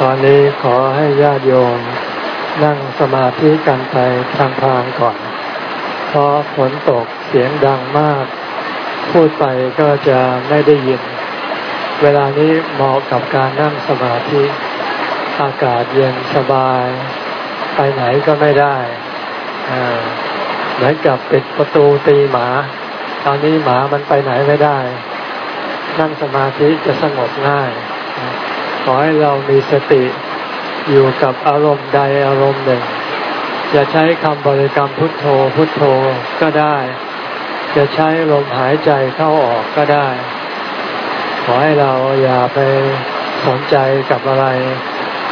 ตอนนี้ขอให้ญาติโยมนั่งสมาธิกันไปทางพางก่อน เพราะฝนตกเสียงดังมาก พูดไปก็จะไม่ได้ยิน เวลานี้เหมาะกับการนั่งสมาธิ อากาศเย็นสบาย ไปไหนก็ไม่ได้เหมือนกับปิดประตูตีหมา ตอนนี้หมามันไปไหนไม่ได้ นั่งสมาธิจะสงบง่าย ขอให้เรามีสติอยู่กับอารมณ์ใดอารมณ์หนึ่ง จะใช้คำบริกรรมพุทโธพุทโธก็ได้ จะใช้ลมหายใจเข้าออกก็ได้ ขอให้เราอย่าไปสนใจกับอะไร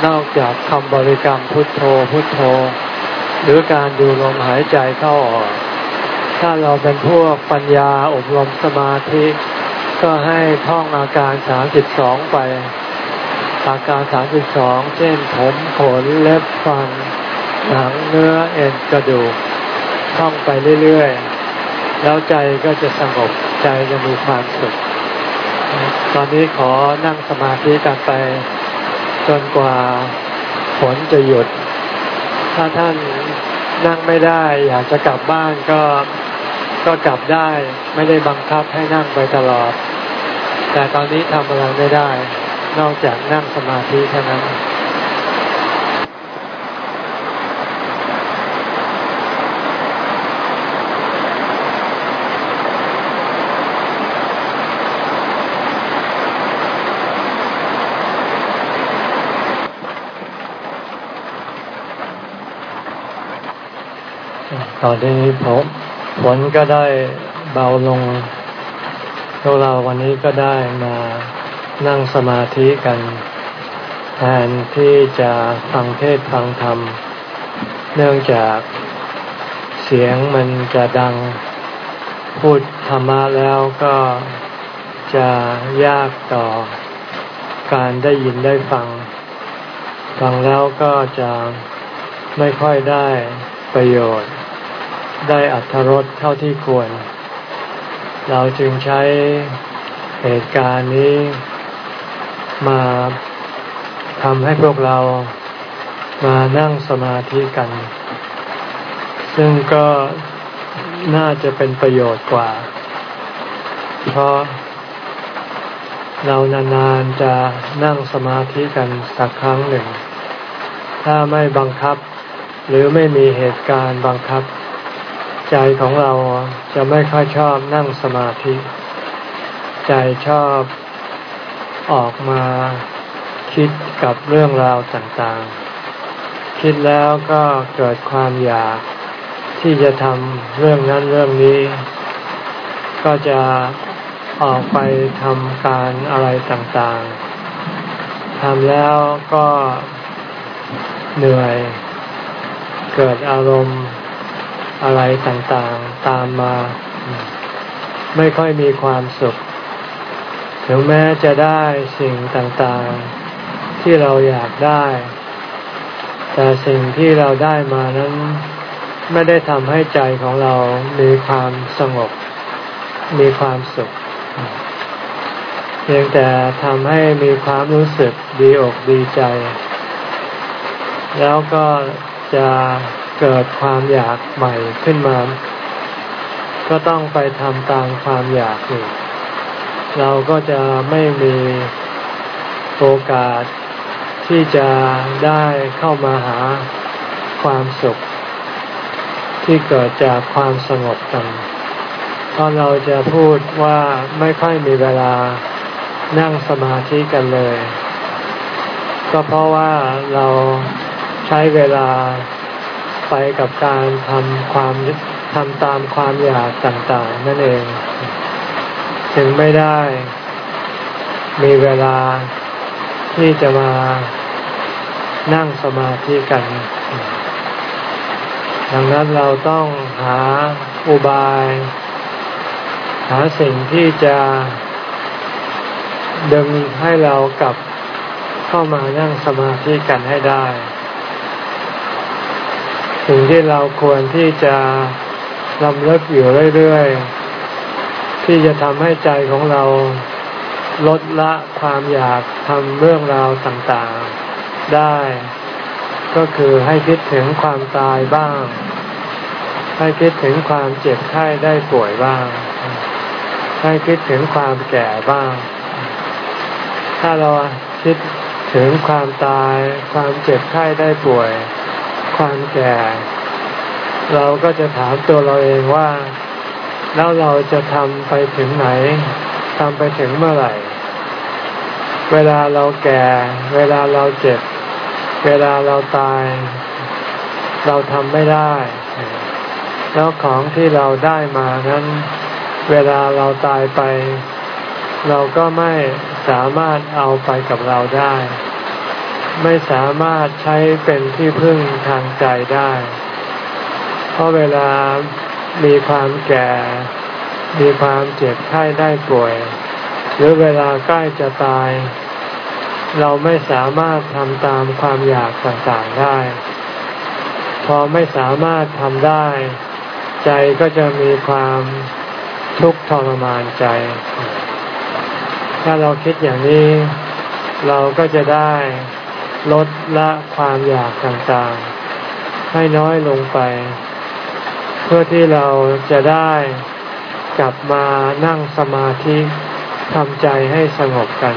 นอกจากคำบริกรรมพุทโธพุทโธ หรือการดูลมหายใจเข้าออก ถ้าเราเป็นพวกปัญญาอบรมสมาธิ ก็ให้ท่องอาการสามสิบสองไป อาการสามสิบสองเช่นผมขนเล็บฟัน หนังเนื้อเอ็นกระดูกท่องไปเรื่อยๆ แล้วใจก็จะสงบใจจะมีความสุข ตอนนี้ขอนั่งสมาธิกันไป จนกว่าฝนจะหยุด ถ้าท่านนั่งไม่ได้อยากจะกลับบ้านก็ก็กลับได้ไม่ได้บังคับให้นั่งไปตลอด แต่ตอนนี้ทำอะไรไม่ได้ นอกจากนั่งสมาธิเท่านั้นตอนนี้ผมฝนก็ได้เบาลงพวกเราวันนี้ก็ได้มา นั่งสมาธิกันแทนที่จะฟังเทศฟังธรรม เนื่องจากเสียงมันจะดังพูดธรรมะแล้วก็จะยากต่อการได้ยินได้ฟัง ฟังแล้วก็จะไม่ค่อยได้ประโยชน์ ได้อัธรสเท่าที่ควร เราจึงใช้เหตุการณ์นี้ มาทำให้พวกเรามานั่งสมาธิกัน ซึ่งก็น่าจะเป็นประโยชน์กว่า เพราะเรานานๆจะนั่งสมาธิกันสักครั้งหนึ่ง ถ้าไม่บังคับ หรือไม่มีเหตุการณ์บังคับ ใจของเราจะไม่ค่อยชอบนั่งสมาธิ ใจชอบ ออกมาคิดกับเรื่องราวต่างๆ คิดแล้วก็เกิดความอยากที่จะทำเรื่องนั้นเรื่องนี้ ก็จะออกไปทำการอะไรต่างๆทำแล้วก็เหนื่อย เกิดอารมณ์อะไรต่างๆตามมา ไม่ค่อยมีความสุข ถึงแม้จะได้สิ่งต่างๆที่เราอยากได้ แต่สิ่งที่เราได้มานั้นไม่ได้ทำให้ใจของเรามีความสงบ มีความสุข เพียงแต่ทำให้มีความรู้สึกดีอกดีใจ แล้วก็จะเกิดความอยากใหม่ขึ้นมา ก็ต้องไปทำตามความอยากอีก เราก็จะไม่มีโอกาสที่จะได้เข้ามาหาความสุข ที่เกิดจากความสงบกันเพราะเราจะพูดว่าไม่ค่อยมีเวลานั่งสมาธิกันเลย ก็เพราะว่าเราใช้เวลาไปกับการทำความทำตามความอยากต่างๆ นั่นเอง จึงไม่ได้ มีเวลาที่จะมานั่งสมาธิกัน ดังนั้นเราต้องหาอุบาย หาสิ่งที่จะดึงให้เรากลับเข้ามานั่งสมาธิกันให้ได้ สิ่งที่เราควรที่จะลำเลิกอยู่เรื่อย ๆ ที่จะทำให้ใจของเราลดละความอยากทำเรื่องราวต่างๆได้ ก็คือให้คิดถึงความตายบ้าง ให้คิดถึงความเจ็บไข้ได้ป่วยบ้าง ให้คิดถึงความแก่บ้าง ถ้าเราคิดถึงความตาย ความเจ็บไข้ได้ป่วย ความแก่ เราก็จะถามตัวเราเองว่า แล้วเราจะทำไปถึงไหนทำไปถึงเมื่อไหร่ เวลาเราแก่ เวลาเราเจ็บ เวลาเราตาย เราทำไม่ได้ แล้วของที่เราได้มานั้น เวลาเราตายไป เราก็ไม่สามารถเอาไปกับเราได้ ไม่สามารถใช้เป็นที่พึ่งทางใจได้ เพราะเวลา มีความแก่ มีความเจ็บไข้ได้ป่วย หรือเวลาใกล้จะตาย เราไม่สามารถทำตามความอยากต่างๆได้ พอไม่สามารถทำได้ ใจก็จะมีความทุกข์ทรมานใจ ถ้าเราคิดอย่างนี้ เราก็จะได้ลดละความอยากต่างๆ ให้น้อยลงไป พื่อที่เราจะได้กลับมานั่งสมาธิทำใจให้สงบกัน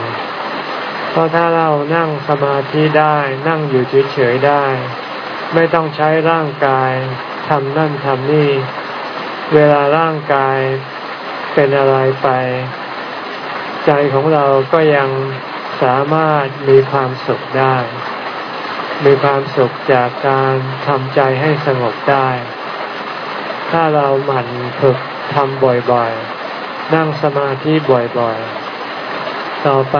เพราะถ้าเรานั่งสมาธิได้นั่งอยู่เฉยๆได้ ไม่ต้องใช้ร่างกายทำนั่นทำนี่ เวลาร่างกายเป็นอะไรไป ใจของเราก็ยังสามารถมีความสุขได้ มีความสุขจากการทำใจให้สงบได้ ถ้าเราหมั่นฝึกทำบ่อยๆ นั่งสมาธิบ่อยๆ ต่อไป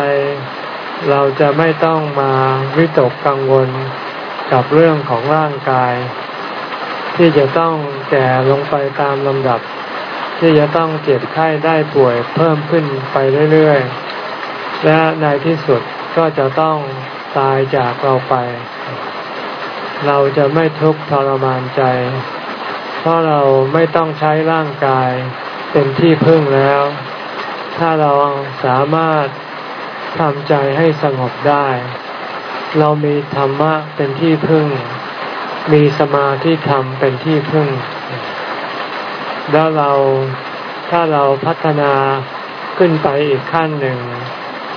เราจะไม่ต้องมาวิตกกังวลกับเรื่องของร่างกาย ที่จะต้องแก่ลงไปตามลำดับ ที่จะต้องเจ็บไข้ได้ป่วยเพิ่มขึ้นไปเรื่อยๆ และในที่สุดก็จะต้องตายจากเราไป เราจะไม่ทุกข์ทรมานใจ เพราะเราไม่ต้องใช้ร่างกายเป็นที่พึ่งแล้ว ถ้าเราสามารถทำใจให้สงบได้ เรามีธรรมะเป็นที่พึ่ง มีสมาธิธรรมเป็นที่พึ่ง แล้วเราถ้าเราพัฒนาขึ้นไปอีกขั้นหนึ่ง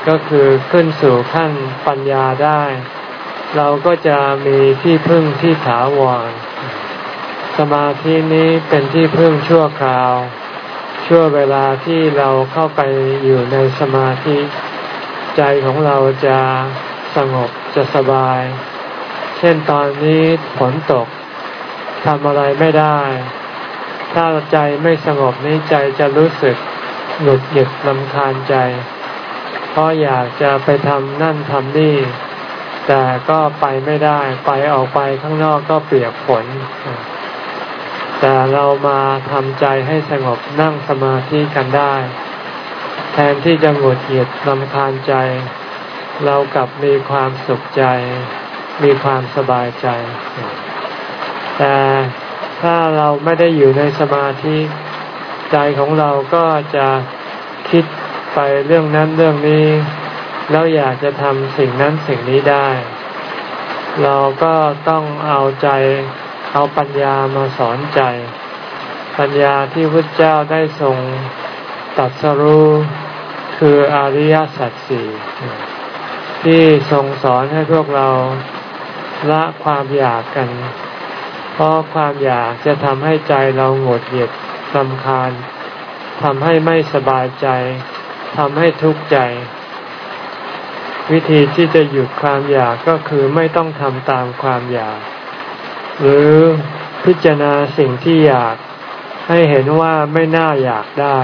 ก็คือขึ้นสู่ขั้นปัญญาได้ เราก็จะมีที่พึ่งที่ถาวร สมาธินี้เป็นที่พึ่งชั่วคราว ชั่วเวลาที่เราเข้าไปอยู่ในสมาธิ ใจของเราจะสงบจะสบาย เช่นตอนนี้ฝนตกทำอะไรไม่ได้ ถ้าใจไม่สงบนี้ใจจะรู้สึกหงุดหงิดลำคาญใจ เพราะอยากจะไปทำนั่นทำนี่ แต่ก็ไปไม่ได้ ไปออกไปข้างนอกก็เปียกฝน แต่เรามาทำใจให้สงบนั่งสมาธิกันได้ แทนที่จะหงุดหงิดลำคาญใจ เรากลับมีความสุขใจ มีความสบายใจ แต่ถ้าเราไม่ได้อยู่ในสมาธิใจของเราก็จะคิดไปเรื่องนั้นเรื่องนี้ แล้วอยากจะทำสิ่งนั้นสิ่งนี้ได้ เราก็ต้องเอาใจ เอาปัญญามาสอนใจ ปัญญาที่พระเจ้าได้ทรงตัดสรู้คืออริยสัจสี่ที่ทรงสอนให้พวกเราละความอยากกัน เพราะความอยากจะทำให้ใจเราหงดเหยียดลำคาญทำให้ไม่สบายใจทำให้ทุกข์ใจ วิธีที่จะหยุดความอยากก็คือไม่ต้องทำตามความอยาก หรือพิจารณาสิ่งที่อยากให้เห็นว่าไม่น่าอยากได้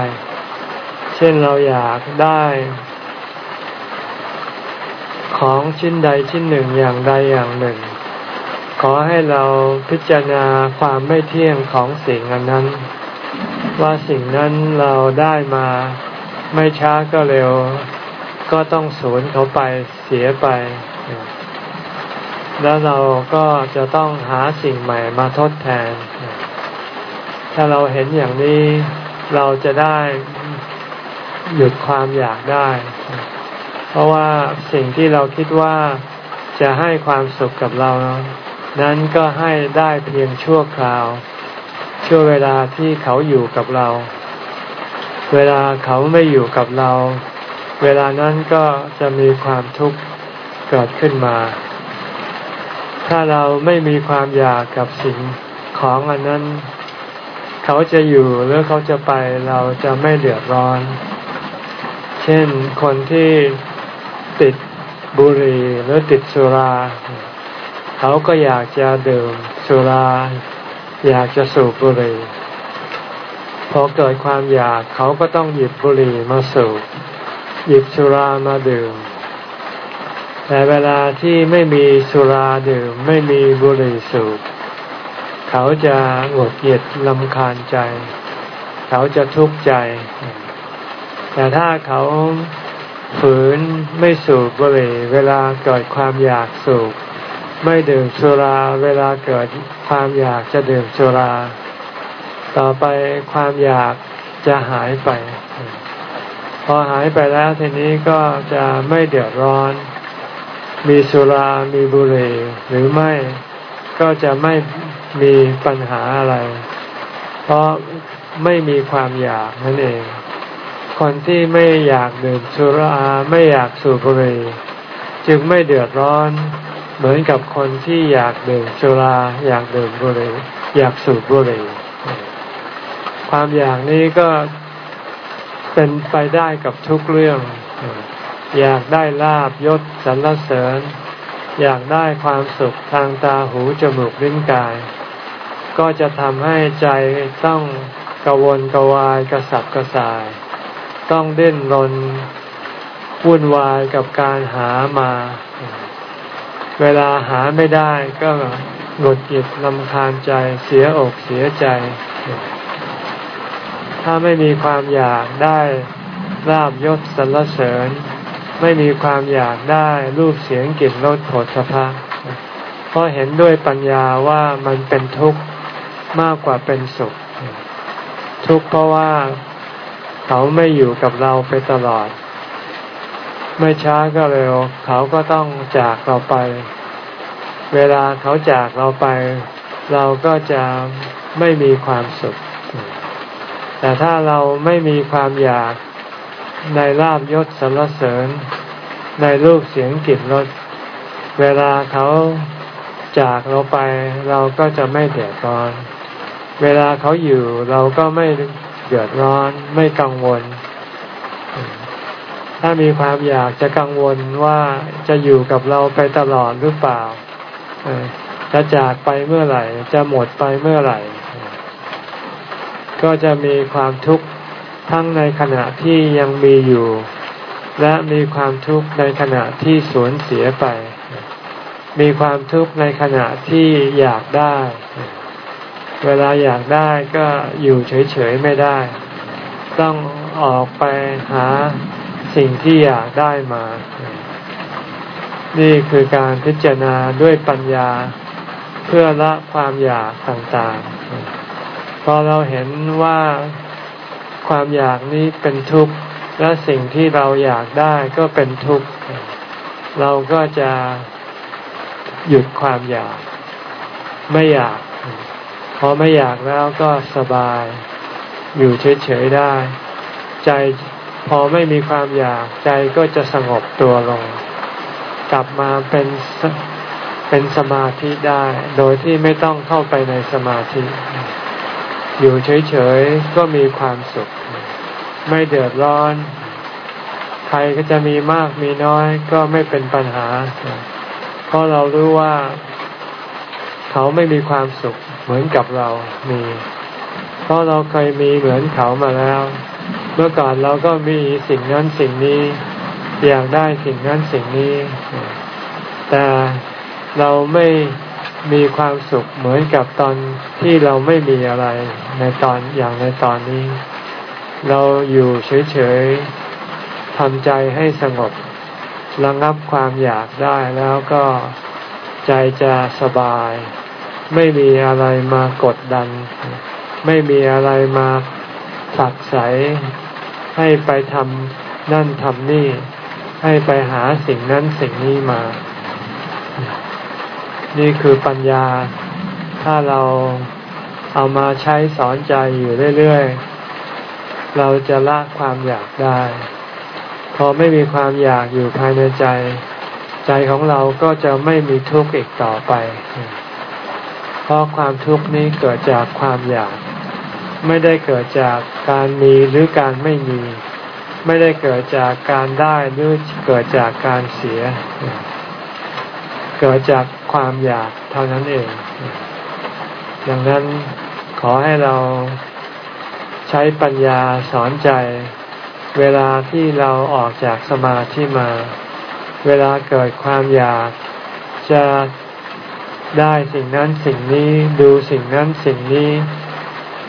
เช่นเราอยากได้ ของชิ้นใดชิ้นหนึ่งอย่างใดอย่างหนึ่ง ขอให้เราพิจารณาความไม่เที่ยงของสิ่งนั้น ว่าสิ่งนั้นเราได้มาไม่ช้าก็เร็ว ก็ต้องสูญเขาไปเสียไป แล้วเราก็จะต้องหาสิ่งใหม่มาทดแทน ถ้าเราเห็นอย่างนี้เราจะได้หยุดความอยากได้ เพราะว่าสิ่งที่เราคิดว่าจะให้ความสุขกับเรา นั้นก็ให้ได้เพียงชั่วคราว ชั่วเวลาที่เขาอยู่กับเรา เวลาเขาไม่อยู่กับเรา เวลานั้นก็จะมีความทุกข์เกิดขึ้นมา ถ้าเราไม่มีความอยากกับสิ่งของอันนั้น เขาจะอยู่หรือเขาจะไปเราจะไม่เดือดร้อน เช่นคนที่ติดบุหรี่หรือติดสุรา เขาก็อยากจะดื่มสุรา อยากจะสูบบุหรี่พอเกิดความอยากเขาก็ต้องหยิบบุหรี่มาสูบหยิบสุรามาดื่ม แต่เวลาที่ไม่มีสุราดื่มไม่มีบุหรี่สูบเขาจะหงุดหงิดลำคาญใจ เขาจะทุกข์ใจ แต่ถ้าเขาฝืนไม่สูบบุหรี่เวลาเกิดความอยากสูบไม่ดื่มสุราเวลาเกิดความอยากจะดื่มสุรา ต่อไปความอยากจะหายไป พอหายไปแล้วทีนี้ก็จะไม่เดือดร้อน มีสุรามีบุหรี่หรือไม่ก็จะไม่มีปัญหาอะไร เพราะไม่มีความอยากนั่นเอง คนที่ไม่อยากดื่มสุราไม่อยากสูบบุหรี่จึงไม่เดือดร้อน เหมือนกับคนที่อยากดื่มสุราอยากดื่มบุหรี่อยากสูบบุหรี่ความอยากนี้ก็เป็นไปได้กับทุกเรื่อง อยากได้ลาบยศสรรเสริญ อยากได้ความสุขทางตาหูจมูกลิ้นกาย ก็จะทำให้ใจต้องกวนกวายกระสับกระส่าย ต้องเด่นรนวุ่นวายกับการหามา เวลาหาไม่ได้ก็หงุดหงิดลำคาญใจเสียอกเสียใจ ถ้าไม่มีความอยากได้ลาบยศสรรเสริญ ไม่มีความอยากได้รูปเสียงกลิ่นรสผลสะพะเพราะเห็นด้วยปัญญาว่ามันเป็นทุกข์มากกว่าเป็นสุข ทุกข์เพราะว่าเขาไม่อยู่กับเราไปตลอด ไม่ช้าก็เร็ว เขาก็ต้องจากเราไป เวลาเขาจากเราไป เราก็จะไม่มีความสุข แต่ถ้าเราไม่มีความอยาก ในลาบยศสรรเสริญ ในรูปเสียงกลิ่นรสเวลาเขาจากเราไปเราก็จะไม่เดือดร้อน เวลาเขาอยู่เราก็ไม่เดือดร้อนไม่กังวล ถ้ามีความอยากจะกังวลว่าจะอยู่กับเราไปตลอดหรือเปล่าจะจากไปเมื่อไหร่ จะหมดไปเมื่อไหร่ ก็จะมีความทุกข์ ทั้งในขณะที่ยังมีอยู่ และมีความทุกข์ในขณะที่สูญเสียไป มีความทุกข์ในขณะที่อยากได้ เวลาอยากได้ก็อยู่เฉยๆไม่ได้ ต้องออกไปหาสิ่งที่อยากได้มา นี่คือการพิจารณาด้วยปัญญาเพื่อละความอยากต่างๆ พอเราเห็นว่า ความอยากนี้เป็นทุกข์และสิ่งที่เราอยากได้ก็เป็นทุกข์ เราก็จะหยุดความอยาก ไม่อยาก พอไม่อยากแล้วก็สบาย อยู่เฉยๆได้ ใจพอไม่มีความอยากใจก็จะสงบตัวลง กลับมาเป็นเป็นสมาธิได้ โดยที่ไม่ต้องเข้าไปในสมาธิ อยู่เฉยๆ ก็มีความสุข ไม่เดือดร้อน ใครก็จะมีมากมีน้อยก็ไม่เป็นปัญหา เพราะเรารู้ว่า เขาไม่มีความสุขเหมือนกับเรามี เพราะเราเคยมีเหมือนเขามาแล้ว เมื่อก่อนเราก็มีสิ่งนั้นสิ่งนี้ อยากได้สิ่งนั้นสิ่งนี้ แต่เราไม่ มีความสุขเหมือนกับตอนที่เราไม่มีอะไรในตอนอย่างในตอนนี้ เราอยู่เฉยๆทำใจให้สงบระงับความอยากได้แล้วก็ใจจะสบาย ไม่มีอะไรมากดดัน ไม่มีอะไรมาสักใสให้ไปทำนั่นทำนี่ ให้ไปหาสิ่งนั้นสิ่งนี้มา นี่คือปัญญา ถ้าเราเอามาใช้สอนใจอยู่เรื่อยๆ เราจะละความอยากได้ พอไม่มีความอยากอยู่ภายในใจ ใจของเราก็จะไม่มีทุกข์อีกต่อไป เพราะความทุกข์นี้เกิดจากความอยาก ไม่ได้เกิดจากการมีหรือการไม่มี ไม่ได้เกิดจากการได้หรือเกิดจากการเสีย เกิดจาก ความอยากเท่านั้นเอง ดังนั้นขอให้เราใช้ปัญญาสอนใจ เวลาที่เราออกจากสมาธิมา เวลาเกิดความอยากจะได้สิ่งนั้นสิ่งนี้ดูสิ่งนั้นสิ่งนี้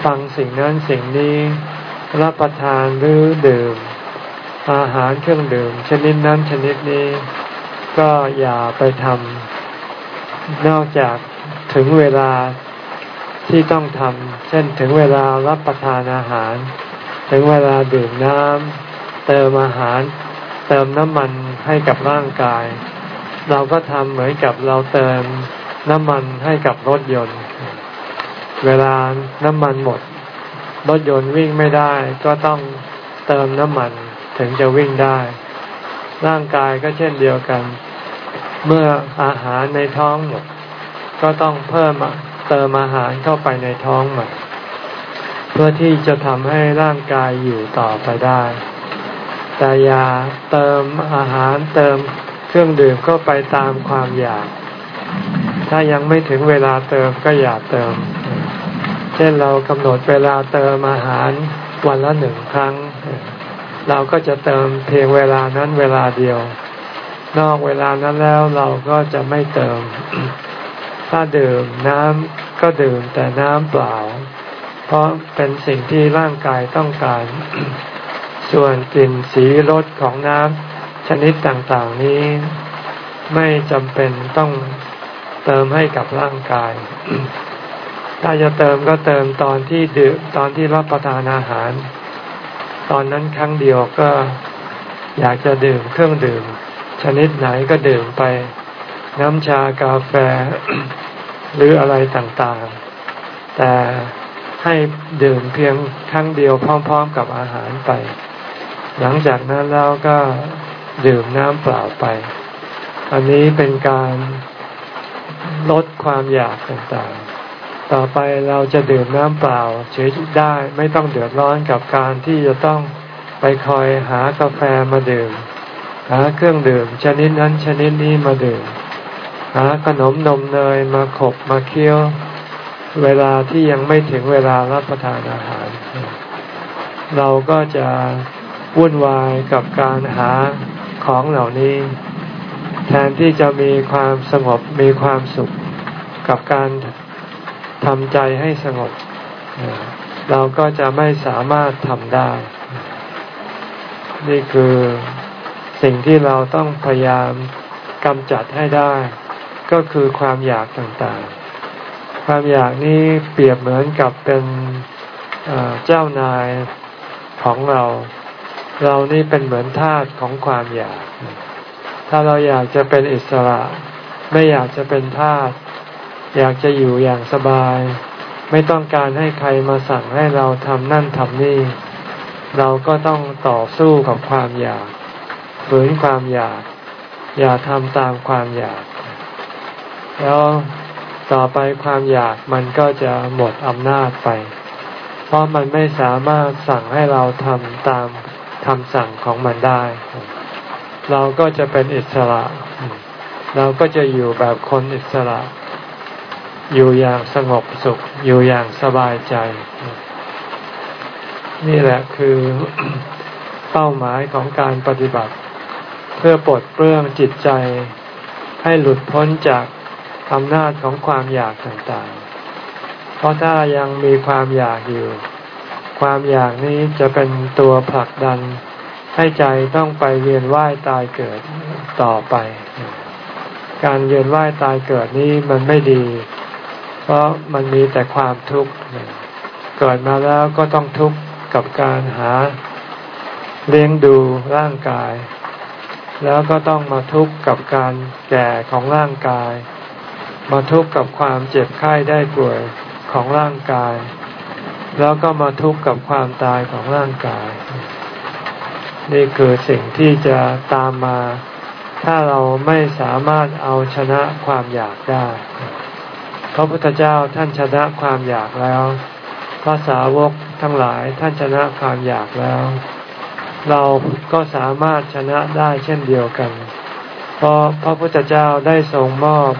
ฟังสิ่งนั้นสิ่งนี้ รับประทานหรือดื่ม อาหารเครื่องดื่ม ชนิดนั้นชนิดนี้ ก็อย่าไปทำ นอกจากถึงเวลาที่ต้องทำเช่นถึงเวลารับประทานอาหาร ถึงเวลาดื่มน้ำเติมอาหาร เติมน้ำมันให้กับร่างกาย เราก็ทำเหมือนกับเราเติมน้ำมันให้กับรถยนต์ เวลาน้ำมันหมด รถยนต์วิ่งไม่ได้ก็ต้องเติมน้ำมันถึงจะวิ่งได้ ร่างกายก็เช่นเดียวกัน เมื่ออาหารในท้องหมดก็ต้องเพิ่มเติมอาหารเข้าไปในท้องใหม่เพื่อที่จะทำให้ร่างกายอยู่ต่อไปได้ แต่อย่าเติมอาหารเติมเครื่องดื่มเข้าไปตามความอยาก ถ้ายังไม่ถึงเวลาเติมก็อย่าเติม เช่นเรากำหนดเวลาเติมอาหารวันละหนึ่งครั้ง เราก็จะเติมเพียงเวลานั้นเวลาเดียว นอกเวลานั้นแล้วเราก็จะไม่เติม ถ้าดื่มน้ำก็ดื่มแต่น้ำเปล่า เพราะเป็นสิ่งที่ร่างกายต้องการ ส่วนกลิ่นสีรสของน้ำชนิดต่างๆนี้ ไม่จำเป็นต้องเติมให้กับร่างกาย ถ้าจะเติมก็เติมตอนที่ดื่มตอนที่รับประทานอาหาร ตอนนั้นครั้งเดียวก็อยากจะดื่มเครื่องดื่ม ชนิดไหนก็ดื่มไป น้ำชากาแฟ หรืออะไรต่างๆ แต่ให้ดื่มเพียงครั้งเดียวพร้อม ๆ กับอาหารไป หลังจากนั้นแล้วก็ดื่มน้ำเปล่าไป อันนี้เป็นการลดความอยากต่างๆ ต่อไปเราจะดื่มน้ำเปล่าเฉยได้ไม่ต้องเดือดร้อนกับการที่จะต้องไปคอยหากาแฟมาดื่ม หาเครื่องดื่ม ชนิดนั้นชนิดนี้มาดื่ม หาขนมนมเนยมาขบมาเคี้ยว เวลาที่ยังไม่ถึงเวลารับประทานอาหาร เราก็จะวุ่นวายกับการหาของเหล่านี้ แทนที่จะมีความสงบมีความสุขกับการทำใจให้สงบ เราก็จะไม่สามารถทำได้ นี่คือ สิ่งที่เราต้องพยายามกำจัดให้ได้ ก็คือความอยากต่างๆ ความอยากนี้เปรียบเหมือนกับเป็นเจ้านายของเรา เรานี่เป็นเหมือนทาสของความอยาก ถ้าเราอยากจะเป็นอิสระ ไม่อยากจะเป็นทาสอยากจะอยู่อย่างสบาย ไม่ต้องการให้ใครมาสั่งให้เราทำนั่นทำนี่ เราก็ต้องต่อสู้กับความอยาก ฝืนความอยาก อย่าทำตามความอยาก แล้วต่อไปความอยากมันก็จะหมดอำนาจไป เพราะมันไม่สามารถสั่งให้เราทำตามคำสั่งของมันได้ เราก็จะเป็นอิสระ เราก็จะอยู่แบบคนอิสระ อยู่อย่างสงบสุข อยู่อย่างสบายใจ นี่แหละคือเป้าหมายของการปฏิบัติ เพื่อปลดเปลื้องจิตใจ ให้หลุดพ้นจากอำนาจของความอยากต่างๆ เพราะถ้ายังมีความอยากอยู่ ความอยากนี้จะเป็นตัวผลักดัน ให้ใจต้องไปเวียนว่ายตายเกิดต่อไป การเวียนว่ายตายเกิดนี้มันไม่ดี เพราะมันมีแต่ความทุกข์ เกิดมาแล้วก็ต้องทุกข์กับการหาเลี้ยงดูร่างกาย แล้วก็ต้องมาทุกข์กับการแก่ของร่างกาย มาทุกข์กับความเจ็บไข้ได้ป่วยของร่างกาย แล้วก็มาทุกข์กับความตายของร่างกาย นี่คือสิ่งที่จะตามมา ถ้าเราไม่สามารถเอาชนะความอยากได้ พระพุทธเจ้าท่านชนะความอยากแล้ว พระสาวกทั้งหลายท่านชนะความอยากแล้ว เราก็สามารถชนะได้เช่นเดียวกัน เพราะพระพุทธเจ้าได้ทรงมอบ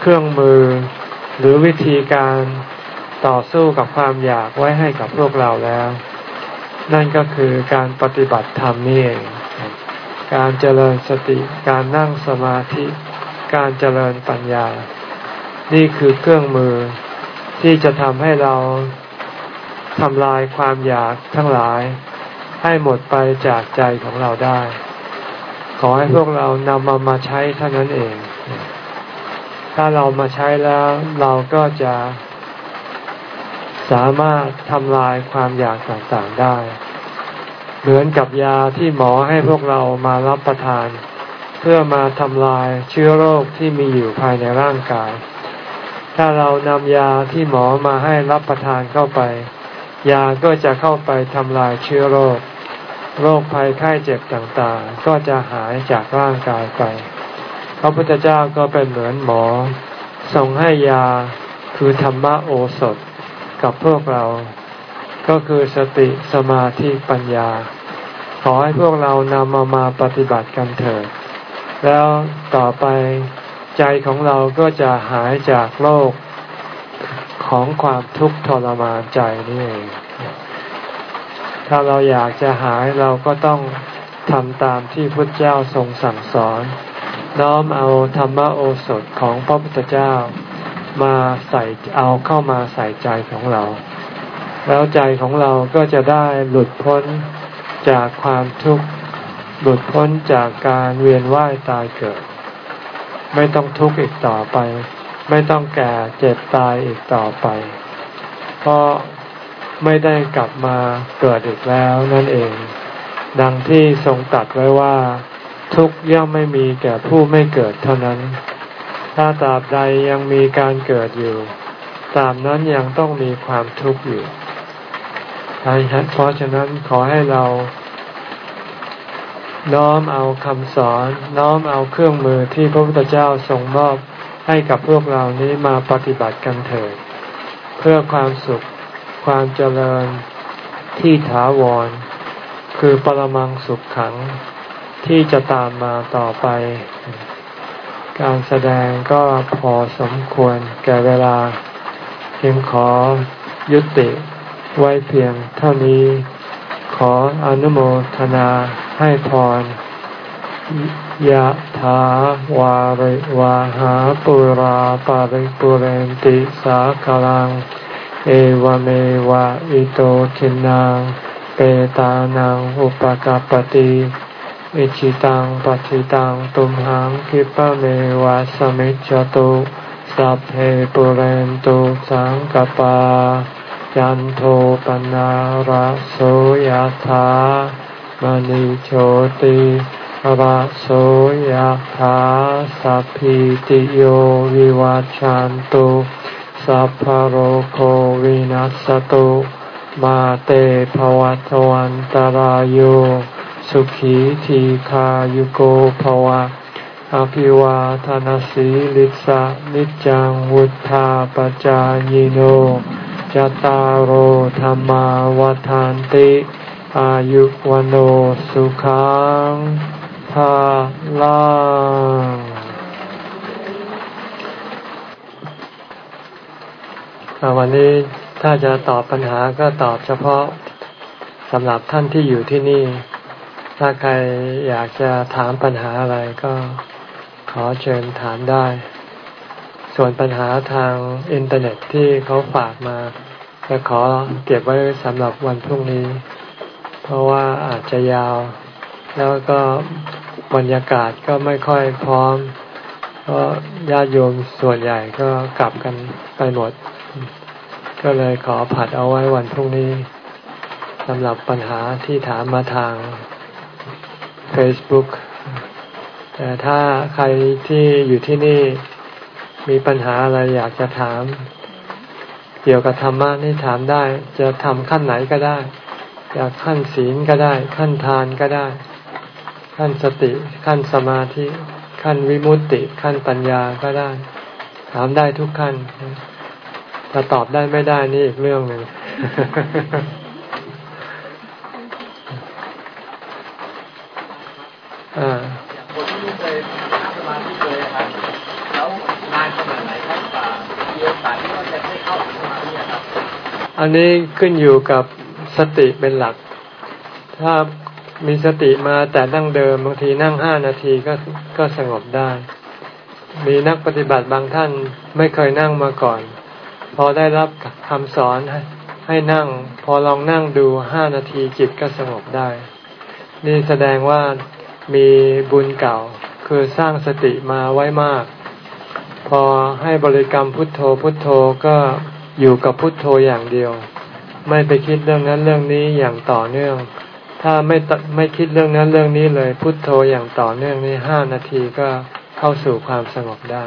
เครื่องมือหรือวิธีการต่อสู้กับความอยากไว้ให้กับพวกเราแล้ว นั่นก็คือการปฏิบัติธรรมนี่เองการเจริญสติการนั่งสมาธิ การเจริญปัญญา นี่คือเครื่องมือที่จะทำให้เราทำลายความอยากทั้งหลาย ให้หมดไปจากใจของเราได้ ขอให้พวกเรานำมามาใช้เท่านั้นเอง ถ้าเรามาใช้แล้วเราก็จะสามารถทำลายความอยากต่างๆได้ เหมือนกับยาที่หมอให้พวกเรามารับประทาน เพื่อมาทำลายเชื้อโรคที่มีอยู่ภายในร่างกาย ถ้าเรานำยาที่หมอมาให้รับประทานเข้าไป ยาก็จะเข้าไปทำลายเชื้อโรค โรคภัยไข้เจ็บต่างๆ ก็จะหายจากร่างกายไป พระพุทธเจ้าก็เป็นเหมือนหมอส่งให้ยาคือธรรมโอสถกับพวกเรา ก็คือสติสมาธิปัญญา ขอให้พวกเรานำมามาปฏิบัติกันเถิด แล้วต่อไปใจของเราก็จะหายจากโรคของความทุกข์ทรมานใจนี่เอง ถ้าเราอยากจะหายเราก็ต้องทำตามที่พุทธเจ้าทรงสั่งสอน น้อมเอาธรรมโอสถของพระพุทธเจ้า มาใส่เอาเข้ามาใส่ใจของเรา แล้วใจของเราก็จะได้หลุดพ้นจากความทุกข์หลุดพ้นจากการเวียนว่ายตายเกิด ไม่ต้องทุกข์อีกต่อไป ไม่ต้องแก่เจ็บตายอีกต่อไป เพราะ ไม่ได้กลับมาเกิดอีกแล้วนั่นเอง ดังที่ทรงตัดไว้ว่า ทุกย่อมไม่มีแก่ผู้ไม่เกิดเท่านั้น ถ้าตราบใดยังมีการเกิดอยู่ตามนั้นยังต้องมีความทุกข์อยู่เพราะฉะนั้นขอให้เรา น้อมเอาคำสอน น้อมเอาเครื่องมือที่พระพุทธเจ้าทรงมอบให้กับพวกเรานี้มาปฏิบัติกันเถิดเพื่อความสุข ความเจริญที่ถาวร คือปรมังสุขขังที่จะตามมาต่อไป การแสดงก็พอสมควรแก่เวลาเพียงขอยุติไว้เพียงเท่านี้ ขออนุโมทนาให้พรยะถาวาริวาหาปุราปาริปุเรนติสาคลัง เอวเมวะอิโตทินังเปตานังอุปกาปติอิชิตังปฏิตังตุมหังคิปะเมวะสมิจจตุสัพเพปุเรนตุสังกปาจันโทปนาระโสยธามณิโชติระโสยธาสัพพิติโยวิวัจจันตุ สัพพโรโควินัสตุ มาเตภวัตวันตารโยสุขีทีขายุโกภวะ อภิวาทานสีลิสะนิจังวุธาปจายโนจตารโหธรรมาวทานติ อายุวโนสุขังภาลัง วันนี้ถ้าจะตอบปัญหาก็ตอบเฉพาะสำหรับท่านที่อยู่ที่นี่ ถ้าใครอยากจะถามปัญหาอะไรก็ขอเชิญถามได้ ส่วนปัญหาทางอินเทอร์เน็ตที่เขาฝากมา จะขอเก็บไว้สำหรับวันพรุ่งนี้ เพราะว่าอาจจะยาว แล้วก็บรรยากาศก็ไม่ค่อยพร้อม เพราะญาติโยมส่วนใหญ่ก็กลับกันไปหมด ก็เลยขอผัดเอาไว้วันพรุ่งนี้สำหรับปัญหาที่ถามมาทาง Facebook แต่ถ้าใครที่อยู่ที่นี่มีปัญหาอะไรอยากจะถาม เกี่ยวกับธรรมะนี่ถามได้ จะทำขั้นไหนก็ได้อยากขั้นศีลก็ได้ ขั้นทานก็ได้ ขั้นสติ ขั้นสมาธิ ขั้นวิมุตติ ขั้นปัญญาก็ได้ ถามได้ทุกขั้น จะตอบได้ไม่ได้นี่อีกเรื่องหนึ่งอ่าคนที่ไม่เคยนั่งสมาธิเลยครับแล้วนานขนาดไหนครับมีโอกาสที่ว่าจะได้เข้าสมาธิครับ อันนี้ขึ้นอยู่กับสติเป็นหลัก ถ้ามีสติมาแต่นั่งเดิมบางทีนั่งห้านาทีก็ก็สงบได้ มีนักปฏิบัติบางท่านไม่เคยนั่งมาก่อน พอได้รับคำสอนให้นั่ง พอลองนั่งดูห้านาทีจิตก็สงบได้ นี่แสดงว่ามีบุญเก่า คือสร้างสติมาไว้มาก พอให้บริกรรมพุทโธพุทโธก็อยู่กับพุทโธอย่างเดียว ไม่ไปคิดเรื่องนั้นเรื่องนี้อย่างต่อเนื่อง ถ้าไม่ไม่คิดเรื่องนั้นเรื่องนี้เลยพุทโธอย่างต่อเนื่องนี่ห้านาทีก็เข้าสู่ความสงบได้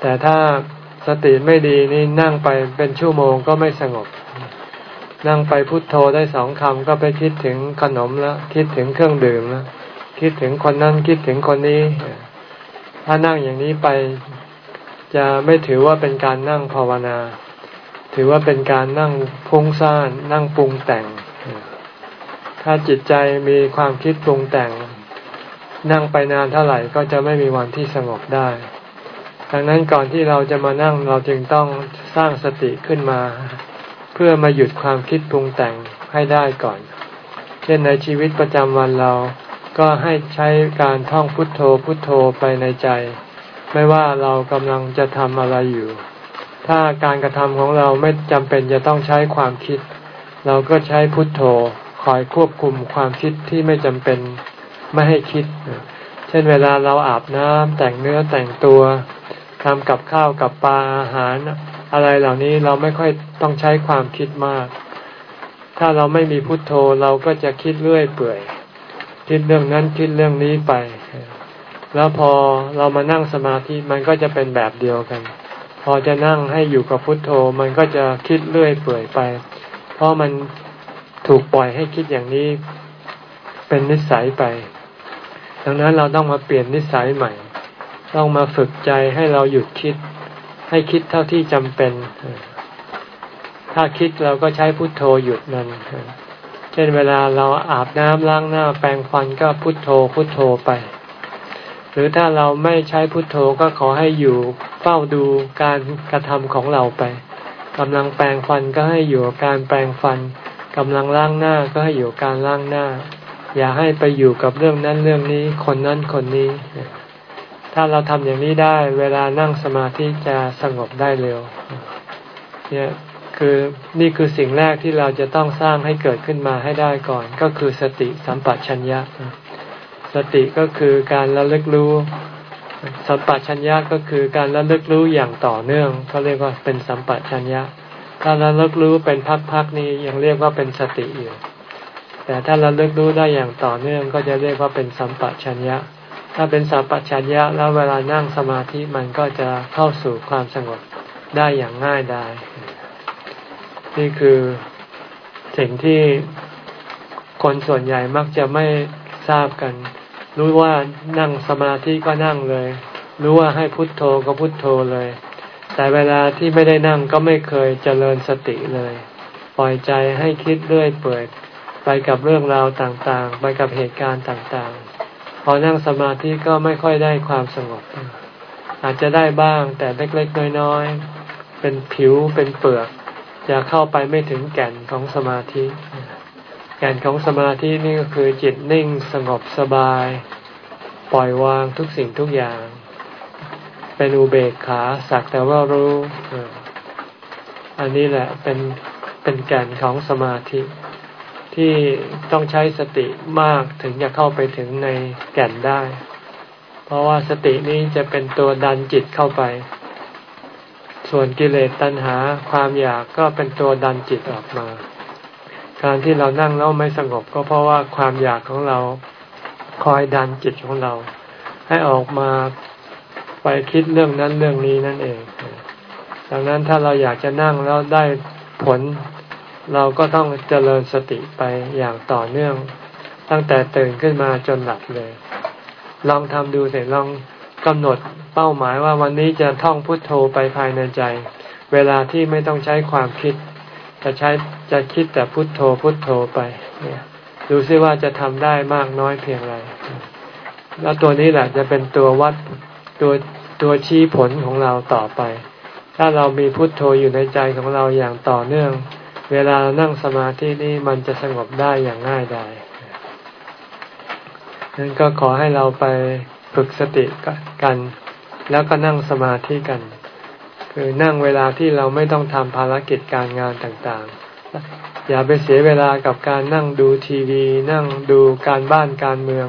แต่ถ้า สติไม่ดีนี่นั่งไปเป็นชั่วโมงก็ไม่สงบ นั่งไปพุทโธได้สองคำก็ไปคิดถึงขนมแล้วคิดถึงเครื่องดื่มแล้วคิดถึงคนนั้นคิดถึงคนนี้ ถ้านั่งอย่างนี้ไปจะไม่ถือว่าเป็นการนั่งภาวนา ถือว่าเป็นการนั่งพุ่งซ่านนั่งปรุงแต่ง ถ้าจิตใจมีความคิดปรุงแต่ง นั่งไปนานเท่าไหร่ก็จะไม่มีวันที่สงบได้ ดังนั้นก่อนที่เราจะมานั่งเราจึงต้องสร้างสติขึ้นมา เพื่อมาหยุดความคิดปรุงแต่งให้ได้ก่อน เช่นในชีวิตประจำวันเราก็ให้ใช้การท่องพุทโธพุทโธไปในใจ ไม่ว่าเรากำลังจะทำอะไรอยู่ ถ้าการกระทำของเราไม่จำเป็นจะต้องใช้ความคิด เราก็ใช้พุทโธคอยควบคุมความคิดที่ไม่จำเป็นไม่ให้คิด เช่นเวลาเราอาบน้ำแต่งเนื้อแต่งตัว ทำกับข้าวกับปลาอาหาร อะไรเหล่านี้เราไม่ค่อยต้องใช้ความคิดมาก ถ้าเราไม่มีพุทโธเราก็จะคิดเรื่อยเปื่อย คิดเรื่องนั้นคิดเรื่องนี้ไป แล้วพอเรามานั่งสมาธิมันก็จะเป็นแบบเดียวกัน พอจะนั่งให้อยู่กับพุทโธมันก็จะคิดเรื่อยเปื่อยไป เพราะมันถูกปล่อยให้คิดอย่างนี้เป็นนิสัยไป ดังนั้นเราต้องมาเปลี่ยนนิสัยใหม่ ต้องมาฝึกใจให้เราหยุดคิด ให้คิดเท่าที่จำเป็น ถ้าคิดเราก็ใช้พุทโธหยุดมันเช่นเวลาเราอาบน้ำล้างหน้าแปรงฟันก็พุทโธพุทโธไป หรือถ้าเราไม่ใช้พุทโธก็ขอให้อยู่เฝ้าดูการกระทำของเราไปกำลังแปรงฟันก็ให้อยู่การแปรงฟันกำลังล้างหน้าก็ให้อยู่การล้างหน้า อย่าให้ไปอยู่กับเรื่องนั้นเรื่องนี้ คนนั้นคนนี้ ถ้าเราทำอย่างนี้ได้เวลานั่งสมาธิจะสงบได้เร็ว เนี่ยคือนี่คือสิ่งแรกที่เราจะต้องสร้างให้เกิดขึ้นมาให้ได้ก่อน ก็คือสติสัมปชัญญะ สติก็คือการระลึกรู้สัมปชัญญะก็คือการระลึกรู้อย่างต่อเนื่องเขาเรียกว่าเป็นสัมปชัญญะถ้าระลึกรู้เป็นพักๆนี้ยังเรียกว่าเป็นสติอยู่ แต่ถ้าระลึกรู้ได้อย่างต่อเนื่องก็จะเรียกว่าเป็นสัมปชัญญะ ถ้าเป็นสัพพัญญะแล้วเวลานั่งสมาธิมันก็จะเข้าสู่ความสงบได้อย่างง่ายดายนี่คือสิ่งที่คนส่วนใหญ่มักจะไม่ทราบกัน รู้ว่านั่งสมาธิก็นั่งเลย รู้ว่าให้พุทโธก็พุทโธเลย แต่เวลาที่ไม่ได้นั่งก็ไม่เคยเจริญสติเลย ปล่อยใจให้คิดเรื่อยเปื่อยไปกับเรื่องราวต่างๆ ไปกับเหตุการณ์ต่างๆ พอนั่งสมาธิก็ไม่ค่อยได้ความสงบ อาจจะได้บ้างแต่เล็กๆน้อยๆเป็นผิวเป็นเปลือก จะเข้าไปไม่ถึงแก่นของสมาธิ แก่นของสมาธินี่ก็คือจิตนิ่งสงบสบาย ปล่อยวางทุกสิ่งทุกอย่าง เป็นอุเบกขาสักแต่ว่ารู้ อันนี้แหละเป็นเป็นแก่นของสมาธิ ที่ต้องใช้สติมากถึงจะเข้าไปถึงในแก่นได้ เพราะว่าสตินี้จะเป็นตัวดันจิตเข้าไป ส่วนกิเลสตัณหาความอยากก็เป็นตัวดันจิตออกมา การที่เรานั่งแล้วไม่สงบก็เพราะว่าความอยากของเราคอยดันจิตของเรา ให้ออกมาไปคิดเรื่องนั้นเรื่องนี้นั่นเอง ดังนั้นถ้าเราอยากจะนั่งแล้วได้ผล เราก็ต้องเจริญสติไปอย่างต่อเนื่อง ตั้งแต่ตื่นขึ้นมาจนหลับเลย ลองทำดูเสร็จลองกำหนดเป้าหมายว่าวันนี้จะท่องพุทโธไปภายในใจ เวลาที่ไม่ต้องใช้ความคิด จะใช้จะคิดแต่พุทโธพุทโธไปเนี่ยดูซิว่าจะทำได้มากน้อยเพียงไร แล้วตัวนี้แหละจะเป็นตัววัดตัวตัวชี้ผลของเราต่อไป ถ้าเรามีพุทโธอยู่ในใจของเราอย่างต่อเนื่อง เวลานั่งสมาธินี้มันจะสงบได้อย่างง่ายดายนั้นก็ขอให้เราไปฝึกสติกัน แล้วก็นั่งสมาธิกัน คือนั่งเวลาที่เราไม่ต้องทำภารกิจการงานต่างๆ อย่าไปเสียเวลากับการนั่งดูทีวี นั่งดูการบ้านการเมือง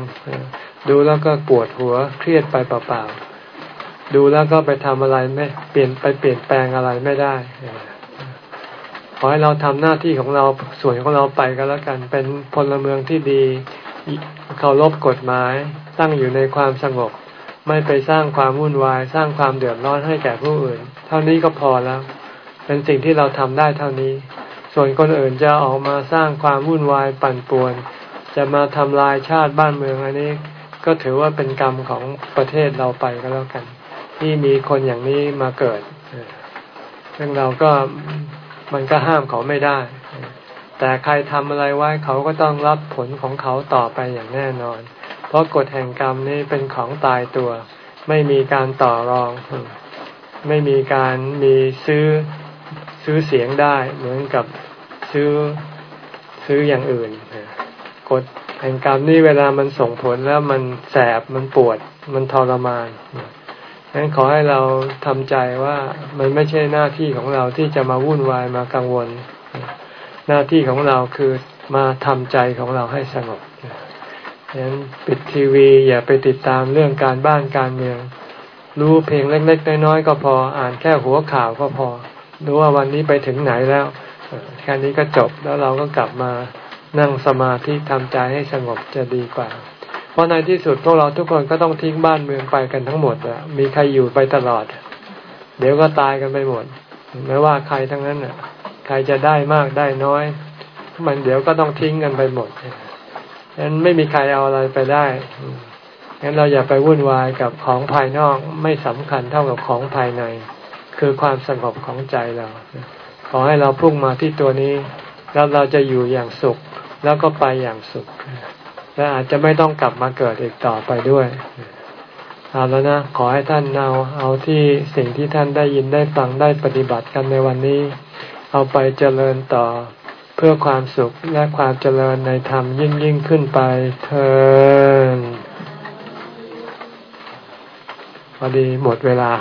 ดูแล้วก็ปวดหัวเครียดไปเปล่าๆดูแล้วก็ไปทำอะไรไม่เปลี่ยนไปเปลี่ยนแปลงอะไรไม่ได้ ขอให้เราทำหน้าที่ของเราส่วนของเราไปก็แล้วกัน เป็นพลเมืองที่ดีเคารพกฎหมาย ตั้งอยู่ในความสงบ ไม่ไปสร้างความวุ่นวาย สร้างความเดือดร้อนให้แก่ผู้อื่น เท่านี้ก็พอแล้ว เป็นสิ่งที่เราทำได้เท่านี้ ส่วนคนอื่นจะออกมาสร้างความวุ่นวายปั่นป่วน จะมาทำลายชาติบ้านเมืองอันนี้ ก็ถือว่าเป็นกรรมของประเทศเราไปก็แล้วกัน ที่มีคนอย่างนี้มาเกิดซึ่งเราก็ มันก็ห้ามเขาไม่ได้ แต่ใครทำอะไรไว้เขาก็ต้องรับผลของเขาต่อไปอย่างแน่นอน เพราะกฎแห่งกรรมนี้เป็นของตายตัว ไม่มีการต่อรอง ไม่มีการมีซื้อซื้อเสียงได้ เหมือนกับซื้อซื้ออย่างอื่นกฎแห่งกรรมนี่เวลามันส่งผลแล้วมันแสบมันปวด มันทรมาน ดังนั้นขอให้เราทำใจว่ามันไม่ใช่หน้าที่ของเราที่จะมาวุ่นวายมากังวล หน้าที่ของเราคือมาทำใจของเราให้สงบฉะนั้นปิดทีวีอย่าไปติดตามเรื่องการบ้านการเมือง รู้เพียงเล็กๆน้อยๆก็พออ่านแค่หัวข่าวก็พอรู้ว่าวันนี้ไปถึงไหนแล้วแค่นี้ก็จบแล้วเราก็กลับมานั่งสมาธิทำใจให้สงบจะดีกว่า เพราะในที่สุดพวกเราทุกคนก็ต้องทิ้งบ้านเมืองไปกันทั้งหมดอะมีใครอยู่ไปตลอด เดี๋ยวก็ตายกันไปหมด ไม่ว่าใครทั้งนั้นอะใครจะได้มากได้น้อย มันเดี๋ยวก็ต้องทิ้งกันไปหมดฉะนั้นไม่มีใครเอาอะไรไปได้งั้นเราอย่าไปวุ่นวายกับของภายนอกไม่สำคัญเท่ากับของภายใน คือความสงบของใจเรา ขอให้เราพุ่งมาที่ตัวนี้ แล้วเราจะอยู่อย่างสุข แล้วก็ไปอย่างสุข และอาจจะไม่ต้องกลับมาเกิดอีกต่อไปด้วยเอาแล้วนะ ขอให้ท่านเอาเอาที่สิ่งที่ท่านได้ยินได้ฟังได้ปฏิบัติกันในวันนี้ เอาไปเจริญต่อเพื่อความสุขและความเจริญในธรรมยิ่งยิ่งขึ้นไปเธอพอดีหมดเวลา